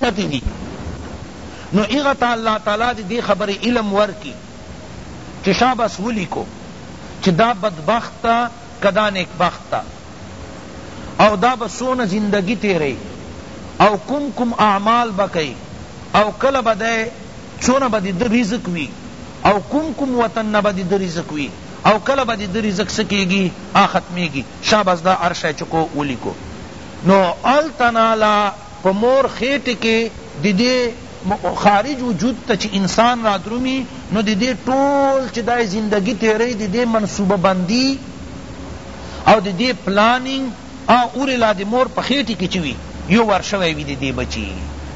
پتی دی نو هغه ته الله تعالی دی دی خبری علم ورکی چی شا بس ولیکو چی دا بدبخت تا که دا نیک بخت تا او دا به سونه زندگی تیری او کم کم اعمال به کئی او کله به دی سونه به دی ده رزق وی او کم کم وطن نه به دی ده رزق وی او کله به دی ده رزق سکیگی آ ختمیگی شا بس دا هر شای چکو ولیکو نو هلته نه لا په مور خیټی کی ددی خارج وجود ته چی انسان رادرومی نو ددی ټول چی دا زندګی تیری ددی منصوبه بندی او ددی پلاننګ او اوری لا د مور په خیټی کی چی وی یو وار شوی وی ددی بچی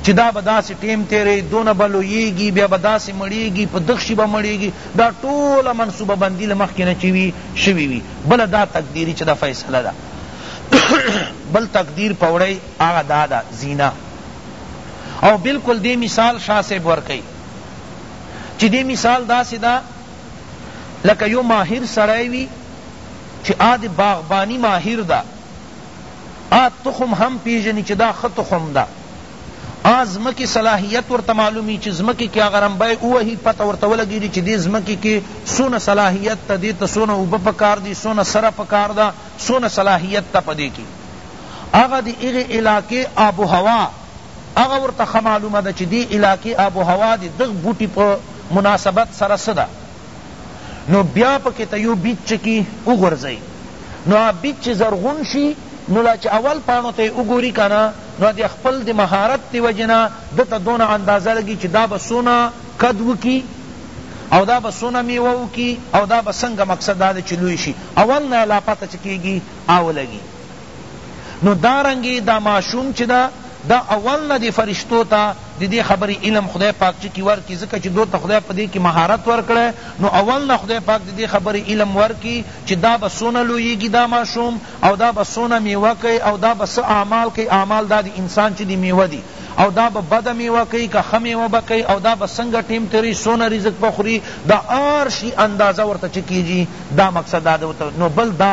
چی دا به داسی ټیم تیری دونه به لویږی بیا به داسی مړیږی په دښی به مړیږی دا ټوله منصوبه بندی له مخکی نه چی وی شوی وی بله دا تقدیری چی دا فیصله ده بل تقدیر پوړی هغه دا ده زینه او بالکل دی مثال شاه صاحب ورکی چی دی مثال داسی دا لکه یو ماهر سړی وی چی آ دی باغبانی ماهر دا آ تخم هم پیژنی چی دا خ تخم دا آن ځمکی صلاحیت ورته معلوم وی چی ځمکی کی اگر امبای ووهی پته ورته ولګیږی چی دی ځمکی کی څونه صلاحیت ته دی ته څونه اوبه پکار دی څونه سره پکار ده څونه صلاحیت ته پدی کی هغه دی هغی علاقی آب و هوا هغه ورته ښه معلومه ده چی دی علاقی آب و هوا دی دغ بوټی په مناسبت سره څه ده نو بیا پکې ته یو بیج چکی وغورځوي نو هغه بیج چې زرغون شي نو لا چې اول پاڼو ته یې وګوري که نه نو د خپل د مهارت د وجې نه ده ته دونه اندازه لګي چې دا به څونه قد وکړي او دا به څونه میوه وکړي او دا به څنګه مقصد دا دی چې لوی شي اول نه یې لا پته څه کېږي او لګي نو دا رنګه دا ماشوم چی ده دا اول نه دی فرشتو ته د دی خبری علم خدای پاک چکی ورکی ځکه چی دوته خدای په دی کی مهارت ورکړی نو اول نه خدای پاک د دی خبری علم ورکی چی دا به څونه لویږی دا ماشوم او دا به څونه میوه کړی او دا به څه اعمال کړی اعمال دا د انسان چی دی میوه دی او دا به بده میوه کړی که ښه میوه به کړی او دا به څنګه ټیم تیری څونه رزق به خوری دا هر شی اندازه ورته چه کیږی دا مقصد دا ده نو بل دا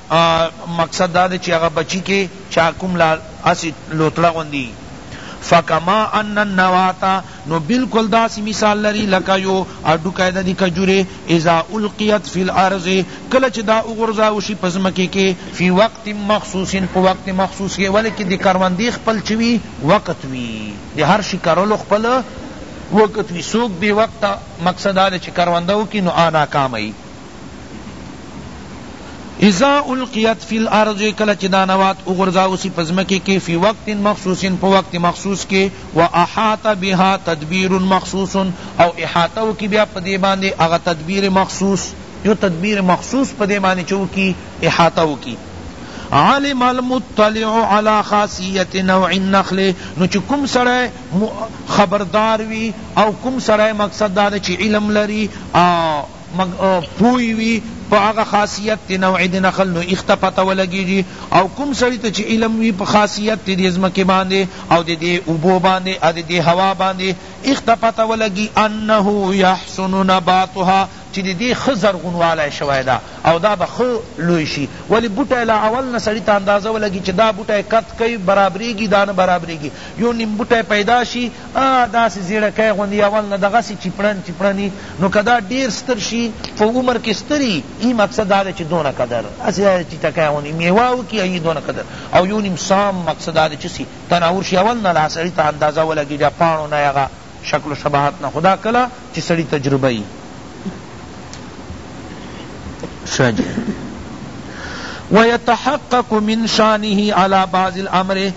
مقصد دا دی چی هغه بچی که چا کوم لا هسی لوتړه غوندی وی فکما ان النواه نو بلکل داسی مثال لری لکه یو هډوکی ده دی کجوری اذا القیت فی الارض کله چی دا وغورځاوه شی په ځمکی کی فی وقت مخصوص په وقت مخصوص کی ولی که د کروندی خپل چه وی وقت وی د هر شی کرلو خپل وقت وی څوک بی وقته مقصد دا دی چی کرونده وکی نو هغه ناکامه یی اذا القیت فی الارض کله چی دا نوات وغورځاو سی په ځمکی کی فی وقت مخصوص په وقت مخصوص کی و احاط بها تدبیر مخصوص او احاطه وکی بیا په دی باندی هغه تدبیر مخصوص یو تدبیر مخصوص په دی باندی چه وکی احاطه وکی علم المطلع علی خاصیت نوع النخل نو چی کم سړی خبردار وی او کم سړی مقصد دا چی علم لری پوه وی په هغه خاصیت ته نوع د نخل نو ایخته پته ولګیږی او کوم سړی ته چی علم وی په خاصیت ته دی ځمکی باندی او د دی اوبو باندی او د دی هوا باندی ایخته پته ولګی انه یحسن نباتها چی د دی ښه زرغونوالی شوی ده او دا به ښه لوی شی ولی بوټی له اول نه سړی ته اندازه ولګی چی دا بوټی قد کی برابریږی دا نه برابریږی یو نیم بوټی پیدا شی داسی زیړکی غوندی اول نه دغسی چپړن چپړنی نو که دا ډیر ستر شی په عمر کی ستری یی مقصد دا دی چی دونه قدر هسی دا چی ټکی غوندی میوه او کی یی دونه قدر او یو نیم سام مقصد دا دی چی سی تناور شی اول نه لا سړی ته اندازه ولګی بیا پاڼو نه هغه شکل و شباهت نه خو دا کله چی سړی تجربه یی شه جی ویتحقق من شانه علی بعض الامر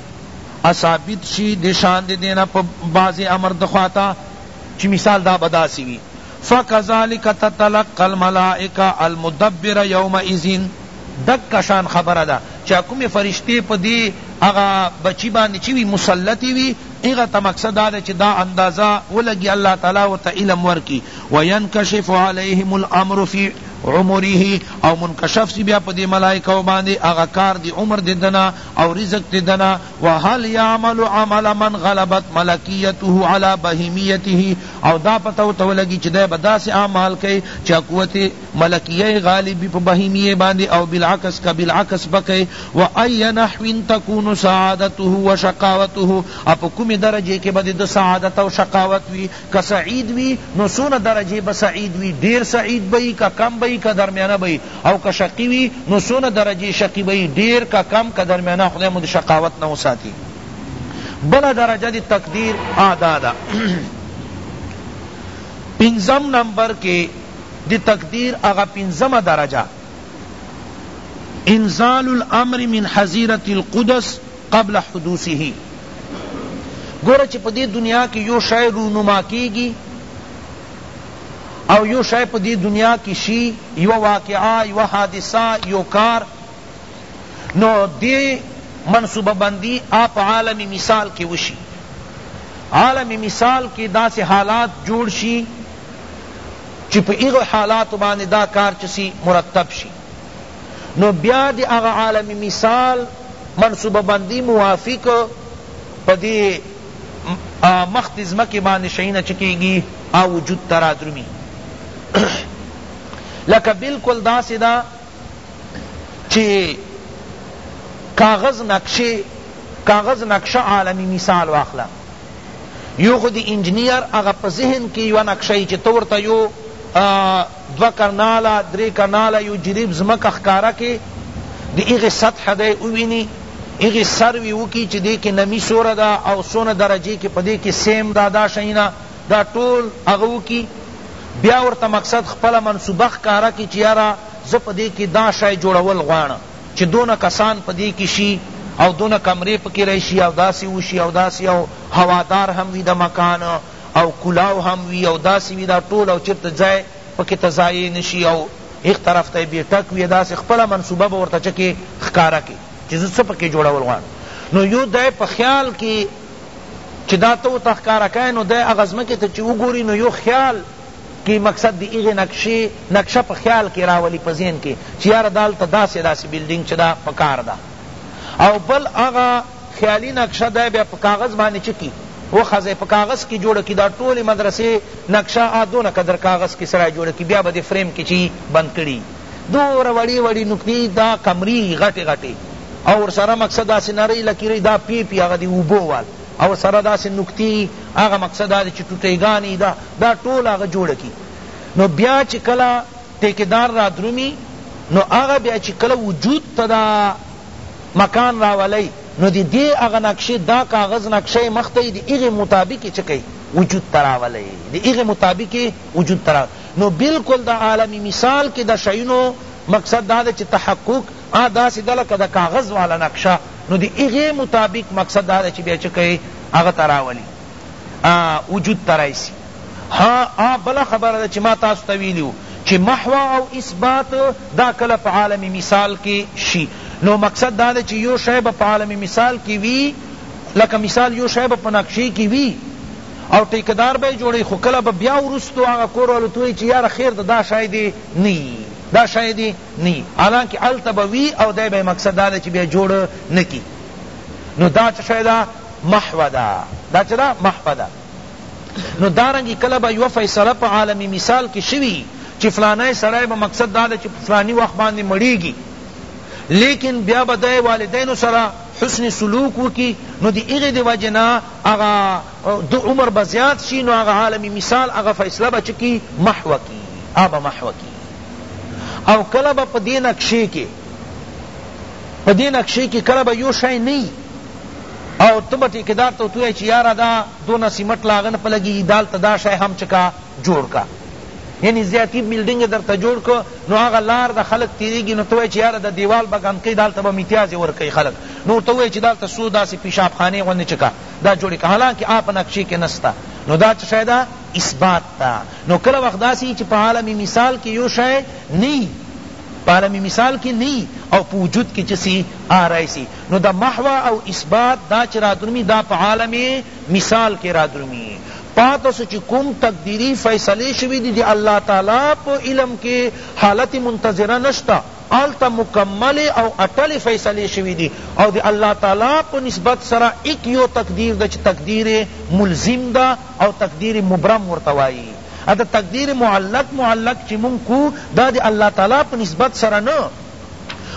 اثابت شی دشان دینا پا بعض امر دخواتا چی مثال دا به داسی وی فکذلک تتلقی الملائکة المدبرة یومئذ دک شان خبره ده چی کومی فرشتی په دی هغه بچی باندی چی وی مسلطی وی هغه ته مقصد دا ده چی دا اندازه ولګی الله تعالی ورته علم ورکی وینکشف علیهم الامر فی عمره او منکشف سی بیا په دی ملائکو باندی هغه کار دی عمر ددنه او رزق ددنه وهل يعمل عمل من غلبت ملکيته علی بهیمیته او دا پته ورته ولګي چې دی به داسې اعمال کوي چې قوت ملکیه یې غالب وي په بهیمیې باندې او بالعکس که بالعکس به کوي و ای نحو تکون سعادته و شقاوته او په کومې درجې کې به د ده سعادت او شقاوت وي که سعید وی نو څونه درجې به سعید وی ډیر سعید به یی که کم به یی که درمیانه به یی او که شقی وی نو څونه درجې شقی به یی ډیر که کم که درمیانه خدای مو د شقاوت نه وساتی بله درجه د تقدیر آ دا ده پنځم نمبر کې د تقدیر هغه پنځمه درجه انزال الامر من حزیرة القدس قبل حدوثه ګوره چې په دې دنیا کې یو شی رونما کیږي او یو شی په دې دنیا کې شي یو واقعه یو حادثه یو کار نو دې منصوبه بندی آپ عالم مثال کې وشي عالم مثال کې داسې حالات جوړ شي چې په هغو حالاتو باندې دا کار چسی مرتب شي نو بیا د هغه عالم مثال منصوبه بندی موافق په دې مخ د ځمکې باندې شیونه چه کېږي او وجود ته رادرومي لکه بالکل داسې ده چې کاغذ نقشه کاغذ نقشه عالمی مثال واخلا یو خود انجنیر اغا پا ذہن کی یو نقشه چی طور تا یو دوه کناله درې کناله یو جریب ځمکه ښکاره کړي د هغې سطحه دی وویني هغې سروې وکړي چې دې کې نمي څوره ده او څونه درجې کې په دې کې سیم ده دا شیونه دا ټول هغه وکړي بیا ورته مقصد خپله منصوبه ښکاره کړي چې یاره زه په دې کې دا شی جوړول غواړم چې دونه کسان په دې کې شي او دونه کمرې پکې راشي او داسې وشي او داسې او هوادار هم وي د مکان او کلاو هم وی او داسی وی دا ټول او چرته ځای پکی ته ضایع نشی او هیخ طرف ته بی ټک وی داسی خپله منصوبه به ورته چکی ښکاره کی چی زه څه پکی جوړول غواړم نو یو دی په خیال کی چی دا ته ورته ښکاره کای نو دی هغه ځمکی ته چی وګوری نو یو خیال کی مقصد دی هغی نقشی نقشه په خیال کی راولی په ذهن کی چی یاره دالته داسی داسی بلډنګ چی دا پکار ده او بل هغه خیالی نقشه دی بیا په کاغذ باندې چه کی وخزی په کاغذ کی جوړه کی دا ټولی مدرسی نقشه آ دونه قدر کاغذ کی سړی جوړه کی بیا به دی فریم کی چی بند کړی دومره وړی وړی نقطی دا کمری غټی غټی او ورسره مقصد داسی نری لکی ری دا پی پی هغه دی اوبو وال او ورسره داسی نقطی هغه مقصد دا دی چی ټوټی ګانی دا دا ټول هغه جوړه کی نو بیا چی کلا ټیکیدار را درومی نو هغه بیا چی کله وجود ته دا مکان راولی نو دی دی هغه نقشی دا کاغذ نقشه مخته یی دی هغی مطابق یی چه کئی وجود ته راولی دی هغی مطابق یی وجود ته راولی نو بلکل دا عالم مثال کی دا شیونو مقصد دا دی چی تحقق هغه داسی ده لکه دا کاغذ والا نقشه نو دی هغی مطابق مقصد دا دی چی بیا چه کئی هغه ته راولی وجود ته رایسی. ها آ بله خبره ده چی ما تاسو ته ویلی وو چی محو او اثبات دا کله په عالم مثال کی شی نو مقصد دا ده چی یو شی به په عالم مثال کی وی لکه مثال یو شی به په نقشی کی وی او ټیکه دار به یې جوړوی خو کله به بیا وروسته هغه کور والو ته ووایی چی یاره خیر ده دا شی دی نه یی دا شی دی نه یی حالانکه هلته به وی او دی به یې مقصد دا ده چی بیا جوړ نه کی نو دا څه شی ده محو ده دا څه ده محو ده نو دارنګه کله به یو فیصله په عالمی مثال کی شوی چی فلانی سړی به مقصد دا ده چی په فلانی وخت باندې مړیږي لیکن بیا به دی والدینو سره حسن سلوک وکی نو دی اغی دی وجه نا اغا دو عمر بزیاد شی نو اغا عالمی مثال اغا فیصلہ بچ کی محو کی آبا محو کی او کلا با پدی نقشے کے پدی نقشے کے کلا با یو شای نئی او ته به ټیکیدار ته ورته ووایی چی یاره دا دونه سیمټ لا هغه نه په لګیږی دالته دا شی هم چه کا جوړ کا یعنی زیاتی بلډنګ یې درته جوړ کړ نو هغه لار ده خلک تیریږی نو ته وایی چی یاره دا دیوال به ګند کړی دالته به میتیازی ورکوی خلک نو ورته ووایی چی دالته څو داسی پیشاب خانه غوندی چه کا دا جوړی کا حالانکه هغه په نقشی کی نسته نو دا چه شی ده اثبات ده نو کله وخت داسی وی چی په عالم مثال کی یو شی نه وی په عالم مثال کی نه وی او په وجود کی چه سی آ رایسی نو د محو او اثبات دا چه رادرومی دا په عالم مثال کی رادرومی پاته سو چه کوم تقدیری فیصلی شوی دی د الله تعالی په علم کی حالت منتظره نشته هلته مکملی او اټلی فیصلی شوی دی او د الله تعالی په نسبت سره ایک یو تقدیر ده چه تقدیر ملزم ده او تقدیر مبرم ورته وایی ا د تقدیر معلق معلق چه مونږ کو دا د الله تعالی په نسبت سره نه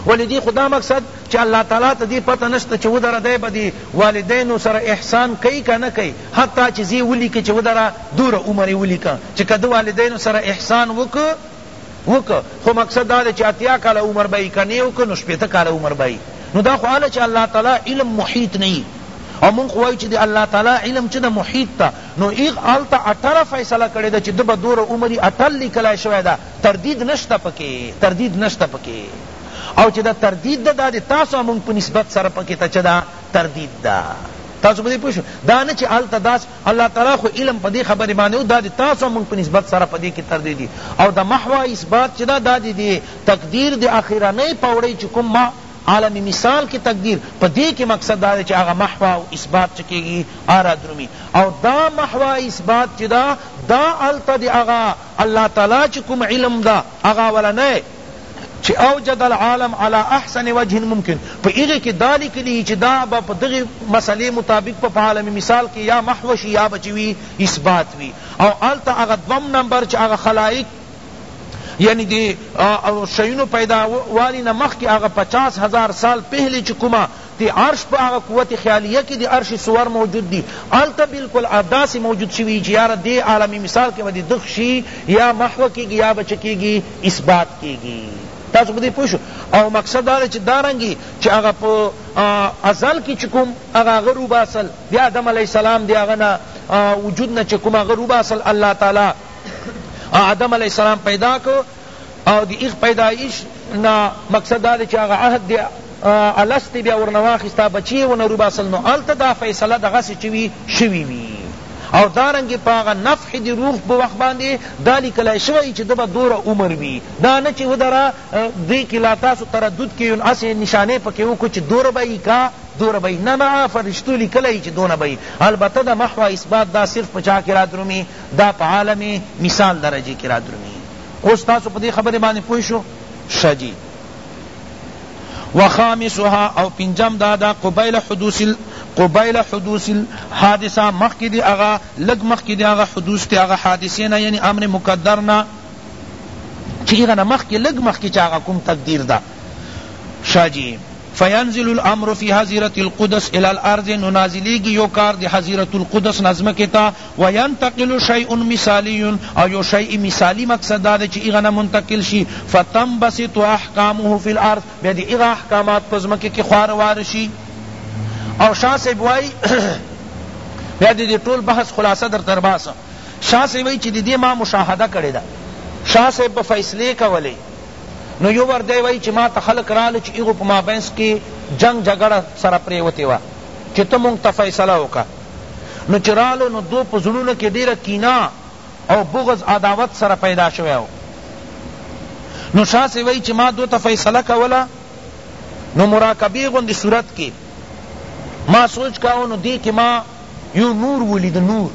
ولی دی خو دا مقصد چی الله تعالی ته دی پته نشته چی ودره دی به دی والدینو سره احسان کئی که نه کئی حتی چی زی ولیکی چی ودره دور عمر ولیکه چی که ده والدینو سره احسان وکړ وکړ خو مقصد دا دی چی اتیا کاله عمر به یی که نه وکړ نو شپیته کاله عمر به یی نو دا خو حاله چی الله تعالی علم محیط نه یی او مونږ خو وایو چې د الله تعالی علم چې د محیط ته نو ایغ هلته اټره فیصله کړې ده چې ده به دوره عمر یې اټل لیکلی شوی ده تردید نشته پکې تردید نشته پکې او چې دا تردید ده دا د تاسو مونږ په نسبت سره پکې ته چې دا تردید ده تاسو په دې پوه شو دا نه چې هلته داس الله تعالی خو علم په دې خبرې باندې او دا د تاسو مونږ په نسبت سره په دې کې تردید دي او د محوا اثبات چې دا دا دې تقدیر د اخرنۍ پوړۍ چې کوم ما عالم مثال کی تقدیر پا دے کی مقصد دا چی آغا محوا و اثبات چکے گی آرا درمی او دا محوا اثبات چی دا دا علتا دی آغا الله تعالی چی کوم علم ده هغه اولنی چی اوجد العالم علی احسن وجه ممکن په هغی کی دا لیکلی چی دا به په دغی مسلی مطابق په په عالم مثال کی یا محو شی یا به چی وی اثبات وی او هلته هغه دوم نمبر چی هغه خلایق یعنی دی شیونو پیداوالی نه مخکی هغه پچاس هزار سال پهلی چی کومه د عرش په هغه قوت خیالیه کی د عرش صور موجود دی هلته بلکل داسی موجود شوی وی چی یاره دی عالم مثال کی به دی دښ شی یا محو کیږی یا به چه کیږی اثبات کیږی تاسو په دی پوه شوئ او مقصد دا دی چی دارنګی چی هغه په ازل کی چی کوم هغه هغه روباسل د آدم علیه السلام د هغه نه وجود نه چی کوم هغه روباسل الله تعالی آدم علیه السلام پیدا کړ او د ایښ پیدایش نه مقصد دا دی چی هغه عهد دی الست دی بیا ورنه واخیسته بچی یې ونه روباسل نو هلته دا فیصله دغسې چی وی شوی وی او دارنګه په هغه نفخ دی روح په وخت باندی دا لیکلای شوی چی ده به دوره عمر وی دا نه چی ودره دی کی لا تاسو تردد کی یون هسی نشانه پکی وکړو چی دوره به یی کا دوره به یی نه نه فرشتو لیکلی چی دونه به یی البته ده محو اثبات دا صرف په چا کی رادرومی دا په عالم مثال درجه کی رادرومی اوس تاسو په دې خبرې باندې پوه شو ښه جی وخامسها او پنجم دادا قبیل حدوث قبیل حدوث الحادثه مخکی دی اغا لگ مخکی دی اغا حدوث تی اغا حادثه نه یعنی امر مقدر نه چیغه نه مخکی لگ مخکی چاغه کوم تقدیر دا شاجی فینزل الامر فی حضیرت القدس الی الارض ننازلیگی یو کار دی حضیرت القدس نظم کتا و ینتقل شیء مثالی او یو شیء مثالی مقصد دا دی چی هغه نه منتقل شی فتنبسط احکامه فی الارض بیا دی هغه احکامات په ځمکه کی خواره واره شی او شاه صاحب وایی بیا دی ټول بحث خلاصه در تر باسه شاه صاحب وایی چی دی ما مشاهده کړی ده شاه صاحب به فیصله کولی نو یو ور دی وای چې ما ته خلق رال چې ایغو په مابینس کې جنگ جګړه سره پریوتی وا چې ته مونږ ته فیصله وکړه نو چه رالو نو دو په زړونو کی ډیره کینه او بغض عداوت سره پیدا شوی وو نو شاه صاحب وایی چه ما دو ته فیصله کوله نو مراقبه غوندی صورت کی ما سوچ کاوه نو دی کی ما یو نور ولید نور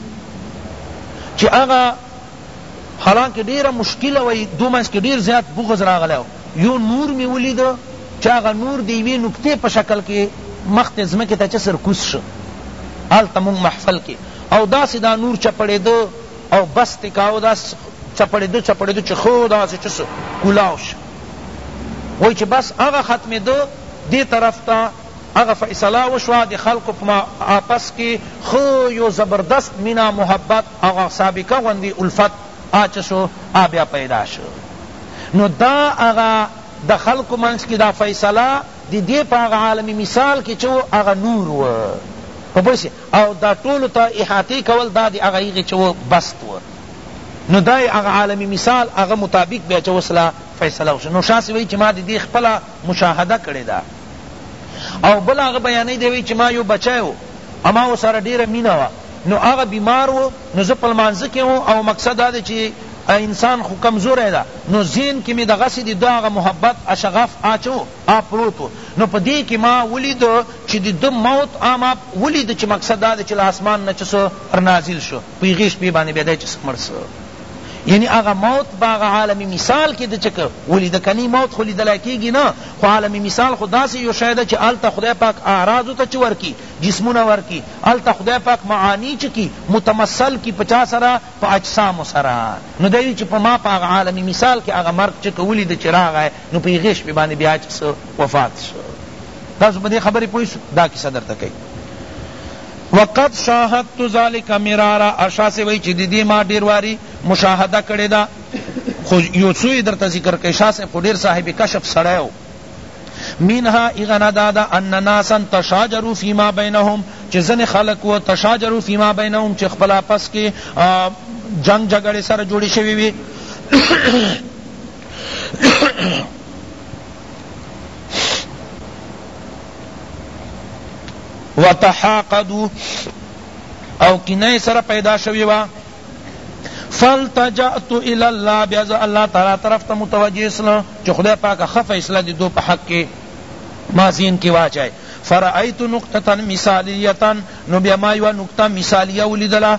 چه هغه حالانکه ډیره مشکله وه دو منځ کی ډیر زیات بغض راغلی وو یو نور می ولید چه هغه نور د یوی نکتی په شکل کی مخ ته ځمکی ته چه سر کوز شو هلته مونږ محفل کی او داسی دا نور چپړیده او بست یې کاوه داسی چپړیده چپړیده چه ښه داسی چه سه کولاو شو وای چه بس هغه ختمیده دی طرف ته هغه فیصله وشوه د خلقو په آپس کی ښه یو زبردست مینه محبت او هغه سابقه غوندی الفت هغه چه شو هغه بیا پیدا شو نو دا هغه د خلقو منځ کی دا فیصله د دی په هغه عالم مثال کی چه هغه نور و په پوه شی او دا ټولو ته احاطه کول دا د هغه هغه چه بست و نو دا هغه عالم مثال هغه مطابق بیا چه وسلا فیصله وشو نو شاه صاحب وایی چه ما د دی خپله مشاهده کړی ده او بل هغه بیانوی دی وی چی ما یو بچی وو او ما ورسره ډیره مینه وه نو هغه بیمار وو نو زه په لمانځه کی وم او مقصد دا دی چی انسان خو کمزوری ده نو ذهن کی می دغسی د ده هغه محبت ا شغف ا چه وو هغه پروت وو نو په دی کی ما ولید چی د ده موت ا ما ولید چی مقصد دا دی چی له آسمان نه چه څه رنازل شو په هغې شپې باندې بیا دی چې څه مړ سو یعنی هغه موت به هغه عالم مثال کې د چک ولید کنی موت خو لیدلای کیږي نه خو عالم مثال خو داسې یو شی ده چې هلته خدای پاک اعراض ته چې ورکي جسمونه ورکي هلته خدای پاک معانی چې کی متمثل کی په چا سره په اجسامو سره نو دی چې په ما په هغه عالم مثال کې هغه مرګ چې ولید چې راغی نو په هغې شپې باندې بیا چې څه وفات شو تاسو په دې خبرې پوه شو دا کیسه درته کوي وقد شاهدت ذلك مرارا ارشا سے وئی چی دیدی ما ډیر واری مشاهده کړی دا خو یو څو درته ذکر کړي شاه صاحب خو ډیر صاحب کشف سړیو منها اغنا دادا ان ناسا تشاجروا فيما بينهم چه زن خلق و تشاجروا فيما بينهم چه خپل آپس کې جنگ جګړه سره جوړی شوی وي وتحاقدو او کنه سره پیدا شوی وا فالتجأت الى الله بیا ز الله تعالی طرف ته متوجه اسلام چې خدای پاک خف اصلاح دي دو په حق کې ما زین کې واچای فرأیت نقطه مثالیه نو بیا ما یو نقطه مثالیه ولیدله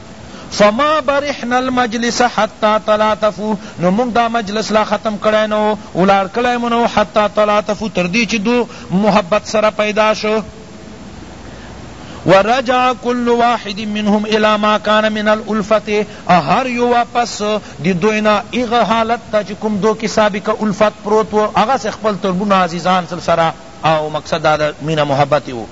فما برحنا المجلس حتی تلاطفو نو موږ دا مجلس لا ختم کړی نه وو ولاړ کړی مو نه وو حتی تلاطفو تر دې چې دو محبت سره پیدا شو ورجع كل واحد منهم الى ما كان من الالفه هر یو واپس دی دوینا اغه حالت تا چې کوم دو کې سابقه الفت پروت و هغه خپل تربونه عزیزان سره او مقصد دا ده مینه محبت یې وو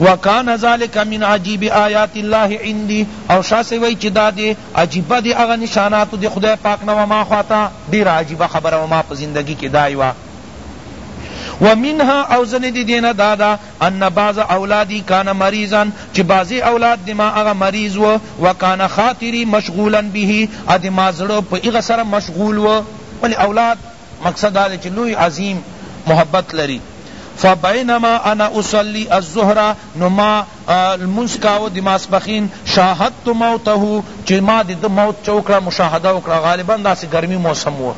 وکان ذلک من عجیب آیات الله عندی او شاه صاحب وایی چی دا دی عجیبه دی هغه نشاناتو دی خدای پاک نه وما خواته ډیره عجیبه خبره وما په زندگی کی دای وه ومنها او زنی دی دینا دادا ان بعض اولادی کان مریضا چی بعضی اولاد دی ما اغا مریض و وکان خاطری مشغولا به ادی ما زړه په اغا سره مشغول و ولی اولاد مقصد دا دی چی لوی عظیم محبت لری فبینما انا اصلی الظهر نو ما لمونځ کاوه د ماسپښین شاهدت موته چی ما د ده موت چه وکړه مشاهده وکړه غالبا داسې ګرمی موسم وه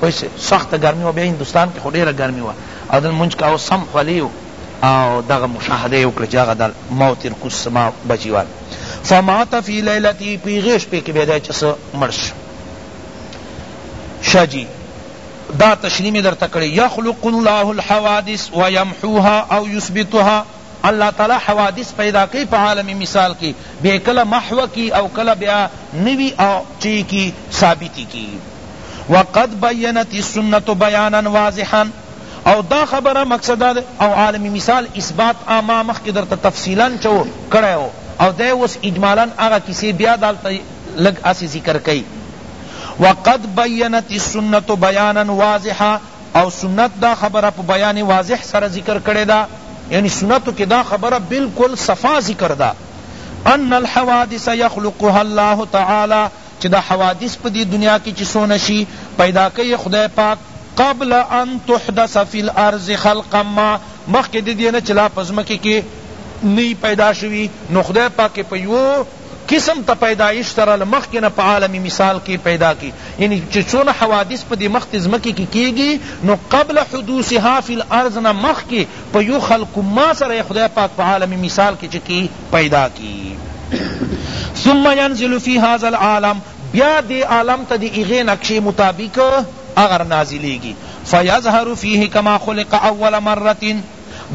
پوه شوې سخته ګرمی وه بیا هندوستان کې خو ډېره ګرمی وه او ده لمونځ کاوه سم خولې او دغه مشاهده یې وکړه چې هغه د موت رکوس ما بچیوان فمات فی لیلتی په هغې شپې کې بیا دی چې څه مړ شو شه جی دا تشریح می درته کړی یخلق الله الحوادث و یمحوها او یثبتها الله تعالی حوادث پیدا کی په عالم مثال کی بیا کله محو کی او کله بیا نوی او چی کی ثابتی کی وقد بینت السنت بیانا واضحا او دا خبره مقصد دا او عالم مثال اثبات آما مخ کی در تفصیلا چو کڑے ہو او دے اس اجمالا آغا کسی بیا دالتا لږ هسی ذکر کئی وقد بینت السنة بیانا واضحا او سنت دا خبره په بیان واضح سره ذکر کړی ده یعنی سنتو کی دا خبره بلکل صفا ذکر ده ان الحوادث یخلقها الله تعالی چی دا حوادث په دی دنیا کی چی څونه شی پیدا کئی یې خدای پاک قبل ان تحدث فی الارض خلقا ما مخکی ددینه چی لا په ځمکی کی نه یی پیدا شوی نو خدای پاک په یوه قسم ته پیدایش سره له مخکې نه په عالم مثال کې پیدا کړي یعنی چې څونه حوادث په دې مختې ځمکې کې کیږي نو قبل حدوثها فی الارض نه مخکې په یو خلقما سره یې خدای پاک په عالم مثال کې چه کړي پیدا کړي ثم ینزل فی هذا العالم بیا دې عالم ته د هغې نقشې مطابق هغه نازلیږي فیظهر فیه کما خلق اول مرة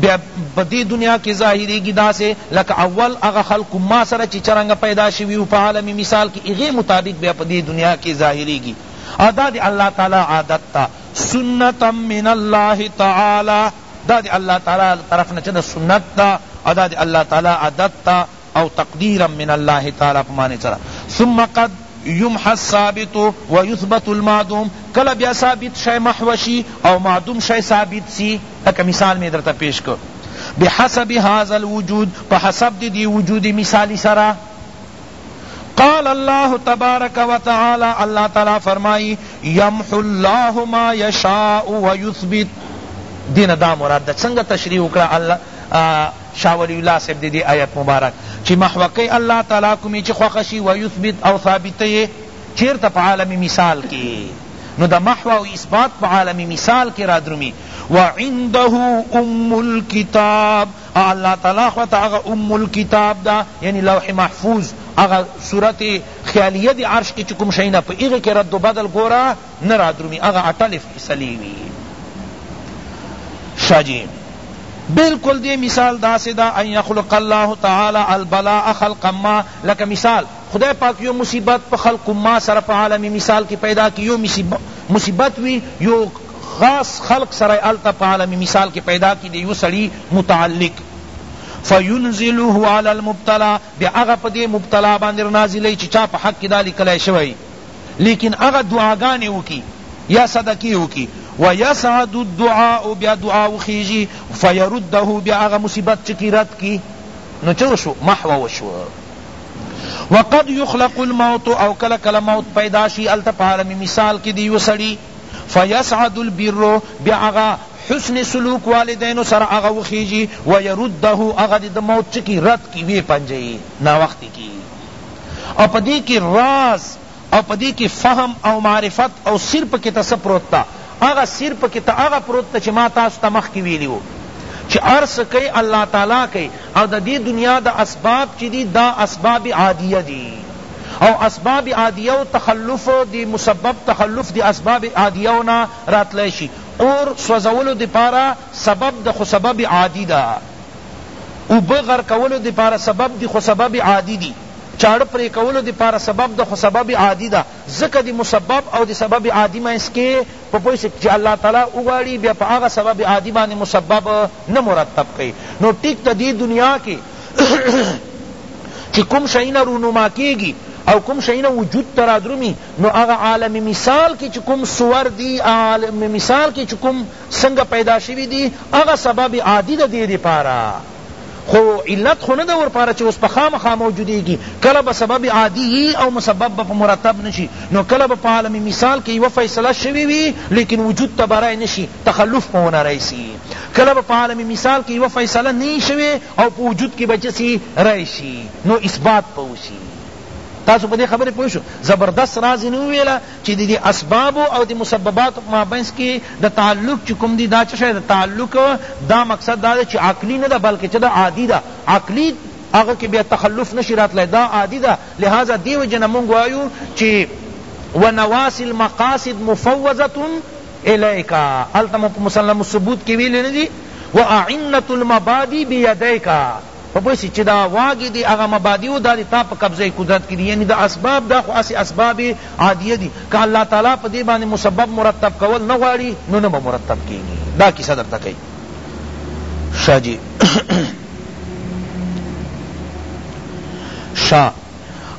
بیا په دې دنیا کې ظاهریږي داسې لکه اول هغه خلق ما سره چې څرنګه پیدا شوي وو په عالم مثال کې هغې مطابق بیا په دې دنیا کې ظاهریږي او دا د الله تعالی عادت ده سنتا من الله تعالی دا دی الله تعالی طرف نه چه دا سنت دا او دا دی الله تعالی عادت دا او تقدیرا من الله تعالی په معنی سره ثم قد یمحی الثابت و یثبت المعدوم کله بیا ثابت شی محو شی او معدوم شی ثابت سی لکه مثال می درته پیش کړ بحسب هذا الوجود په حسب دی دی وجود مثالی سره قال الله تبارک و تعالی اللہ تعالی فرمائی یمحو اللہ ما یشاء و یثبت دین دا مراد دا څنګه تشریح وکړه الله شاه ولی الله صاحب دی دی آیت مبارک چی محو کئی الله تعالی کومی چی خوښ شی و یثبت او ثابت یی چیرته په عالم مثال کی نو د محو او اثبات په عالم مثال کی رادرومی و عنده ام الکتاب او الله تعالی خوا ته هغه ام الکتاب ده یعنی لوح محفوظ هغه صورت خیالیه دی عرش کی چی کوم شی نه په هغه کی رد و بدل ګوره نه رادرومی هغه اټلی فیصلی وی شا جی بالکل دی مثال داسې دا ان یخلق الله تعالی البلاء خلق ما لکه مثال خدای پاک یو مصیبت په خلق ما سره په عالم مثال کې پیدا کی یو مصیبت وی یو خاص خلق سره الته په عالم مثال کې پیدا کی دی یو سړی متعلق فینزله علی المبتلا بیا هغه په دې مبتلا باندې نازلې چې چا په حق کې دا لیکلی شوی لیکن هغه دعاګانې وکړي یا صدقې وکړي ویصعد الدعاء بیا دعا وخیژي فیرده بیا هغه مصیبت چکي رد کړي نو چه وشو محو وشو وقد یخلق الموت او کله کله موت پیدا شي هلته په عالم مثال کې د یو سړي فیصعد البر بیا هغه حسن سلوک والدینو سره هغه وخیږي ویرده هغه د موت چکی رد کی وی پنجی ناوخت کی او په دې کی راز او په دې کی فهم او معرفت او سر پکی ته څه پروت ده هغه سر پکی ته هغه پروت ده چی ما تاسو ته مخکی ویلی وو چی هر څه کئی الله تعالی کئی او د دې دنیا د اسباب چی دی دا اسباب عادیه دی او اسباب عادیه او تخلف د مسبب تخلف د اسباب عادیه نه راتلای شی اور سوځولو دپاره سبب د خو سبب عادی ده اوبه غر کولو دی پاره سبب دی خو سبب عادی دی چاړه پری کولو دی پاره سبب ده خو سبب عادی ده ځکه دی مسبب او دی سبب عادی منځ کی په پوه شی چی الله تعالی وغواړی بیا په هغه سبب عادی باندی مسبب نه مرتب کړی نو ټیک ده دی دنیا کی چی کوم شیونه رونما کیږی او کوم شیونه وجود ته رادرومی نو هغه عالم مثال کی چی کوم صور دی عالم مثال کی چی کوم څنګه پیدا شوی دی هغه سبب عادی ده دی دی پاره خو علت خو نه ده ورپاره چې اوس په خامخا موجودیږي کله به سبب عادی یي او مسبب به په مرتب نشي نو کله به په عالم مثال کې یوه فیصله شوې وي لیکن وجود ته برای نشي تخلف په ونه راشي کله به په عالم مثال کې یوه فیصله نه شوې او په وجود کې به چسي راشي نو اثبات به وشي تاسو په دې خبرې پوه شو زبردست راز نه ویله چی د دی اسبابو او د مسبباتو په مابینځ کی د تعلق چی کوم دی دا څه شی ده تعلق دا مقصد دا ده چی عقلی نه ده بلکه چه ده عادی ده عقلی هغه کی بیا تخلف نشی راتلای دا عادی ده لهذا دی وجی نه مونږ وایو چی و نواصی المقاصد مفوضة الیک هلته مو په مسلم الثبوت کی ویلی ندی و اعنة المبادی بیدیک په پوه شی چی دا واګی دی هغه مبادیو دا دی تا په قبضه قدرت کی دی یعنی دا اسباب دا خو هسی اسباب عادیه دی که الله تعالی په دی باندی مسبب مرتب کول نه غواړی نو نه به مرتب کیږی دا کیسه درته کئی شا جی شا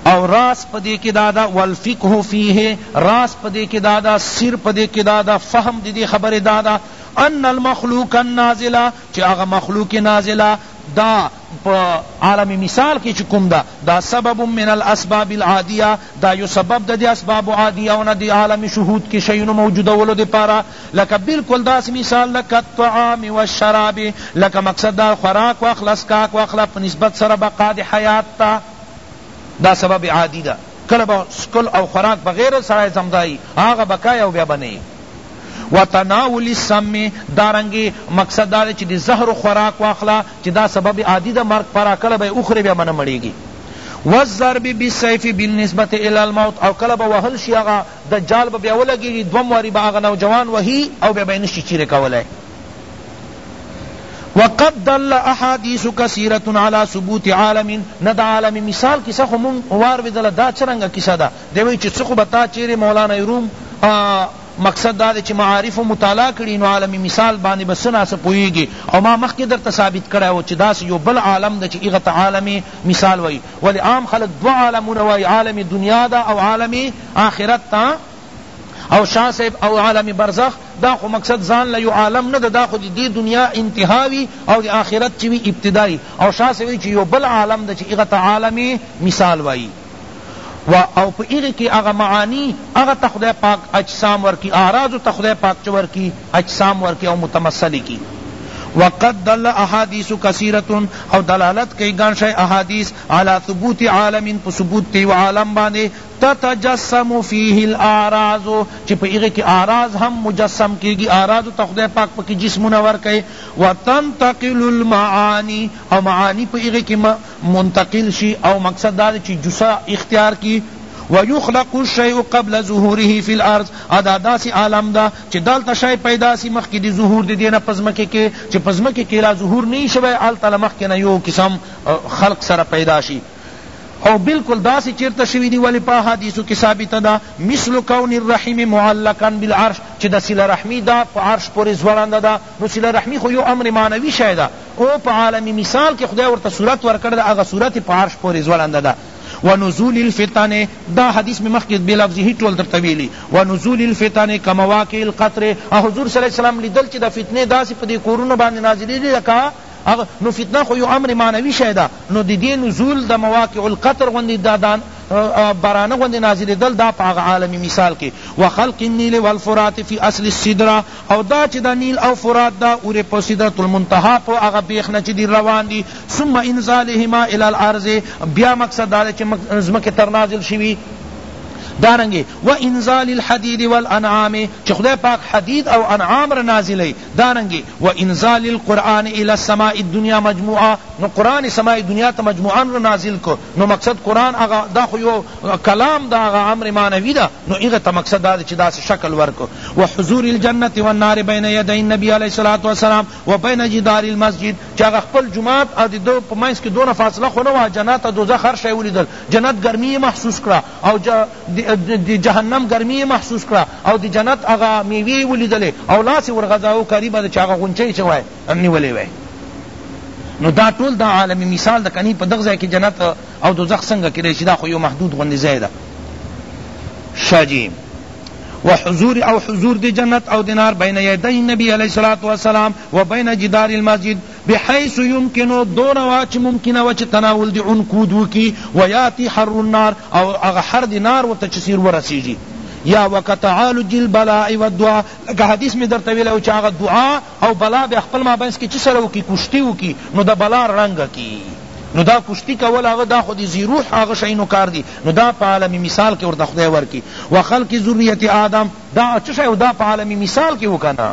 او راس پدی کی دادا والفقه فیه راس پدی کی دادا سر پدی کی دادا فهم دی دی خبر دادا ان المخلوق النازلہ چی هغه مخلوق نازله دا په عالم مثال کی چی کوم ده دا سبب من الاسباب العادیه دا یو سبب ده دی اسبابو عادیو نه دی عالم شهود کی شیونو موجودولو دی پاره لکه بلکل داسی مثال ده کالطعام والشراب لکه مقصد دا خوراک واخله څکاک واخله په نسبت سره بقا دی حیات ته دا سبب عادی ده کله به څکل او خوراک بغیر سړی سمځای هغه به کای او بیا به نه و تناول السم دارنګه مقصد دا چې د زهر خوراک واخلا چې دا سبب عادی د مرګ پر کله به اخره بیا منه مړیږي والضرب بالسيف بالنسبه الى الموت او کله به وهل شي هغه دجال به بیا ولګیږي دوم واری به هغه نوجوان وهي او بیا به نشي چیرې کولای وقد دل احادیث کثیرة علی ثبوت عالم نه د عالم مثال کیسه خو مونږ وارویدله دا چه رنګه کیسه ده دی وایی چه څه خو به تا چیرې مولانا روم مقصد دا دی چه معارف مطالعه کړی نو عالم مثال باندې به څه نا څه پوهیږې او ما مخکې درته ثابت کړی و چه داسې یو بل عالم ده چه هغه ته عالم مثال وایی ولی عام خلق دوه عالمونه وایی عالم دنیا ده او عالم آخرت ته او شاه صاحب او عالم برزخ دا خو مقصد ځان له یو عالم نه دا خو دی دنیا انتها وی او دی آخرت چی وی ابتدا وی او شاه صاحب وی چی یو بل عالم دا چی هغه ته عالم مثال وایی و او په هغه کی هغه معانی هغه ته خدای پاک اجسام ورکی اعراض ته خدای پاک چ ورکی اجسام ورکی او متمثل کی وقد دل احادیث کثیرۃ او دلالت کئی گن شے احادیث علی ثبوت عالم ثبوت تی عالم باندے تتجسم فیه الاعراض چی په هغه کی اعراض هم مجسم کیږی اعراض ته خدای پاک پکی جسمونه ورکړی وتنتقل المعانی او معانی په هغه کی منتقل شی او مقصد دا دی چی جسه اختیار کی ویخلق الشیء قبل ظهوره فی الارض او دا داسی عالم ده چی دلته شی پیدا سی مخکی دی ظهور دی دینه په ځمکی کی چی په ځمکی کی لا ظهور نه وی شوی هلته له مخکی نه یو قسم خلق سره پیدا شی او بلکل داسی چیرته شوی دی ولی په احادیثو کی ثابته ده مثل کون الرحم معلقا بالعرش چی د صله رحمی دا په عرش پوری ځوړنده ده نو صله رحمی خو یو امر معنوی شی ده او په عالم مثال کی خدای ورته صورت ورکړی ده هغه صورت په عرش پوری ځوړنده ده ونزول الفتن دا حدیث می مخکی بلفظه ټول درته ویلی ونزول الفتن کمواقع القطر حضور صلی الله علیه وسلم لیدل چی دا فتنه داسی په دی کورونو باندې نازلیږي لکه هغه نو فتنه خو یو امر معنوی شی ده نو د دې نزول د مواقع القطر غوندې د دان بارانه غوندې نازلېدل دا په هغه عالم مثال کې وخلق النیل والفرات فی اصل السدرة او دا چې دا نیل او فرات دا اورې په سدرة المنتهی په هغه بیخ نه چې دی روان دي ثم انزالهما الی الارض بیا مقصد دا چې ځمکې تر نازل شوي دارنگی و انزال الحدید والانعام چه خدای پاک حدید او انعام را نازلی دارنګه و انزال القرآن الی السماء الدنیا مجموعا نو قرآن سماء دنیا ته مجموعا را نازل کړ نو مقصد قرآن هغه دا خو یو کلام دا هغه امر معنوی دا نو هغه ته مقصد دا چی داسی شکل ورکړ و حضور الجنة والنار بین یدی النبی علیه الصلوة والسلام و بین جدار المسجد چی هغه خپل جومات او د ده په منځ کی دونه فاصله خو نه وه جنت او دوزخ هر شی ولیدل جنت ګرمی یې محسوس کړه او د جهنم ګرمي یې محسوس کړه او د جنت هغه مېوې یې ولیدلې او لاس یې ورغځاوه قریبه ده چې هغه غنچه یې څه وای نیولې وای نو دا ټول دا عالم مثال ده کني په دغه ځای کې جنت او دوزخ څنګه کېدای شي دا خو یو محدود غوندې ځای ده ښه جي وحضور او حضور دی جنت او دینار بین یدی نبی علیہ الصلوۃ والسلام و بین جدار المسجد بحیث یمکن دونه وه چی ممکنه وه چی تناول دی عنقود وکی و یاتی حر النار او هغه حر دی نار ورته چی سیر ورسیږی یا و کتعالج البلاء و الدعاء لکه حدیث می درته ویلی وو چی هغه دعا او بلا بیا خپل مابینځ کی چی سره وکی کشتی وکی نو د بلا ړنګه کی نو دا کشتی کول هغه دا خو دی ذی روح هغه شیانو کار دی نو دا په عالم مثال کی ورته خدای ورکی و خلق ذریة آدم دا څه شی و دا په عالم مثال کی و کنه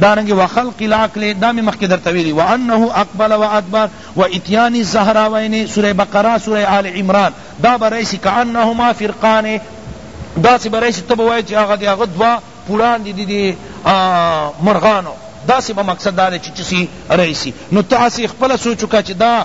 دارنګ وخلق العقل دا می مخکې درته ویلی وانه اقبل وادبر واتيان الزهراوین سوره بقره سوره آل عمران دا برایسی کانهما فرقان دا سی برایسی تب وای چې هغه دی هغه دوا پړان دی دی, دی مرغانو دا سی به مقصد دا چې چسی رئیسی نو تاسو خپل سوچو کا چې دا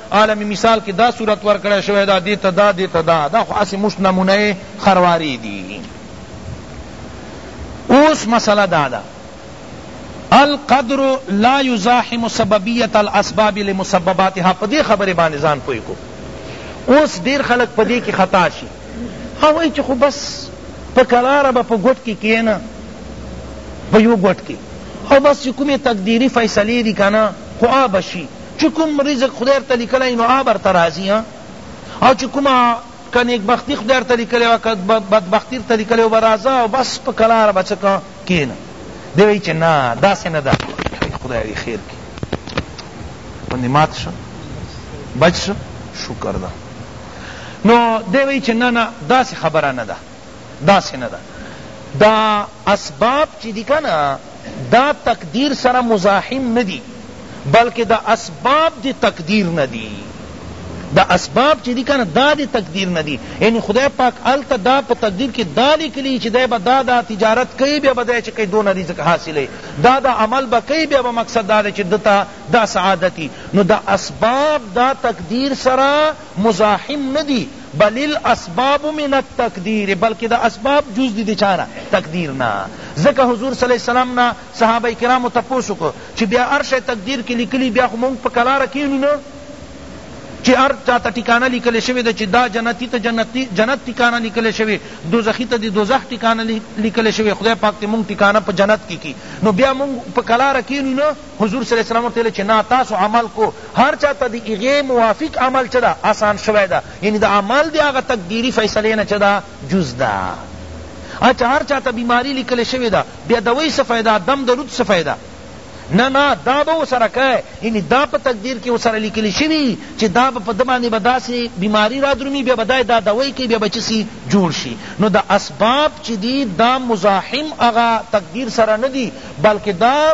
عالم مثال کی دا صورت ورکړی شوی دا دی ته دا دی ته دا دا خو هسی مشت نمونه خرواری دی اوس مسئله دا ده القدر لا یزاحم سببیت الاسباب لمسبباتها پدی خبر باندې ځان پوی کو اوس ډیر خلق پدی کی خطا شي هوای چې خو بس په کلاره به په ګټ کې کینا په یو ګټ کې او بس کومه تقدیری فیصله دی کنه خو آ بشی چه کوم رزق خدای درته لیکلی نو هغه به درته راځی او چه کومه که نیکبختی خدای درته لیکلی وه که بدبختی درته لیکلی وه راځه او بس په کراره به څه که کینه دی وایی چه نه داسې نه ده خدای دی خیر کی باندې مات شه بچ شه شکر ده نو دی وایی چه نه نه داسې خبره نه ده داسې نه ده دا اسباب چی دی کنه دا تقدیر سره مزاحم ندی بلکه دا اسباب دی تقدیر ندی دا اسباب چی دی کنه دا دی تقدیر ندی یعنی خدای پاک التا دا پا تقدیر کی دا لکلی چی دی با دا دا تجارت کئی بیا با دا چی کئی دون رزق حاصل ہے دا دا عمل با کئی بیا با مقصد دا چی دتا دا سعادتی نو دا اسباب دا تقدیر سرا مزاحم نه دی بل الاسباب من التقدیر بلکه دا اسباب جز دی د چا نه تقدیر نه ځکه حضور صلی الله علیه وسلم نه صحابه کرامو تپوس وکړو چی بیا هر شی تقدیر کی لیکلی بیا خو مونږ په کلاره کینو نه چی هر چاته ټکانه لیکل شوی ده چی دا جنتی ته جنت ټکانه لیکل شوی دوزخی ته دی دوزخ ټکانه لیکل شوی خدای پاک ته مونږ ټکانه په جنت کی کی نو بیا مونږ په کلاره کینو نه حضور صلی الله علیه وسلم ورته ویل چه نا تاسو عمل کو هر چا ته د هغه موافق عمل چه ده آسان شوی ده یعنی د عمل د هغه تقدیری فیصلی نه چه ده جز ده اچه هر چا ته بیماری لیکل شوی ده بیا دوی څه فایده دم درود څه فایده نه نه دا به وسره که یعنی دا په تقدیر کې وسره لیکل شوی چې دا به په د باندې به داسې بیماری را درومي بیا به دا دا دوی کې بیا به چسی جوړ شي نو دا اسباب چې دي دا مزاحم هغه تقدیر سره نه دي بلکې دا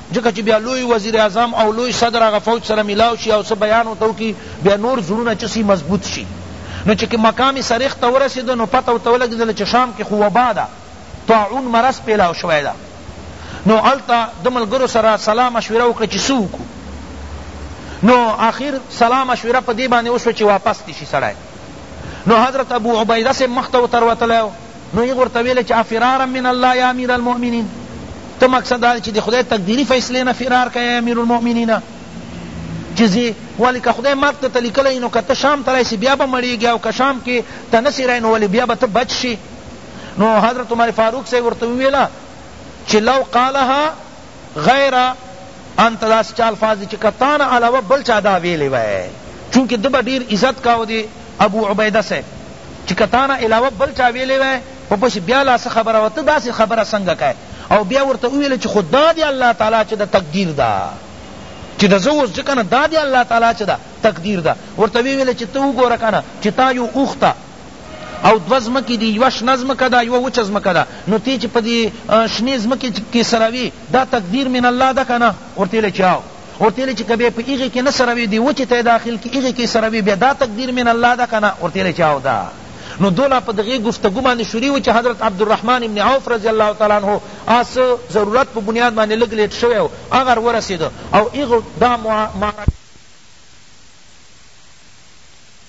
ځکه چی بیا لوی وزیراعظم او لوی صدر هغه فوج سره ملاو شی او څه بیان ورته وکی بیا نور زړونه چه سی مضبوط شی نو چه که مقام سرخ ته ورسیدو نو پته ورته ولګیدله چه شام کی خو وبا ده طاعون مرض پیلاو شوی ده نو هلته ده ملګرو سره صلاح مشوره وکړه چی څه وکړو نو اخیر صلاح مشوره په دی باندی وشوه چی واپس دی شی سړی نو حضرت ابو عبیده صاحب مخته وتروتلی نو هغه ورته ویل چې افرارا من الله یا امیر المؤمنین ته مقصد دا چې د خدای تقدیری فیصلې نه فرار کوي امیر المؤمنین چې زی ولی که خدای مرګ ته لیکلی نو که ته شام ته راشي بیا به مړیږي او که شام کې ته نسی رای نو ولی بیا به ته بچ شي نو حضرت عمر فاروق صاحب ورته ویلا چې لو قالها غیر ان ته داسې چا الفاظ دي چې که تا نه علاوه بل چا دا ویلې وای چونکه ده به ډېر عزت کاوه د ابو عبیده صاحب چې که تا نه علاوه بل چا ویلې وای په پسې بیا لا څه خبره وه ته داسې خبره څنګه کوې او بیا ورته وویل چې خو دا د الله تعالی چې د تقدیر ده چې د زه اوس ځکه نه دا د الله تعالی چې ده تقدیر ده ورته ویې ویل چې ته وګوره که نه چې تا یو اوښ ته او دوه ځمکې دي یوه شنه ځمکه ده یوه وچه ځمکه ده نو ته چې په دې شنې ځمکې کې سروې دا تقدیر من الله ده که نه ورته ویل چې او ورته ویل چې که بیا په هغې کې نه سروې دې وچې ته داخل کې هغې کې سروې بیا دا تقدیر من الله ده که نه ورته ویل چې او ده نو دولا په دغه گفتگو باندې شروع و چې حضرت عبدالرحمن ابن عوف رضی الله تعالی عنہ اس ضرورت په بنیاد باندې لګ لیټ شوی او اگر ورسید او ایغه دا معرکه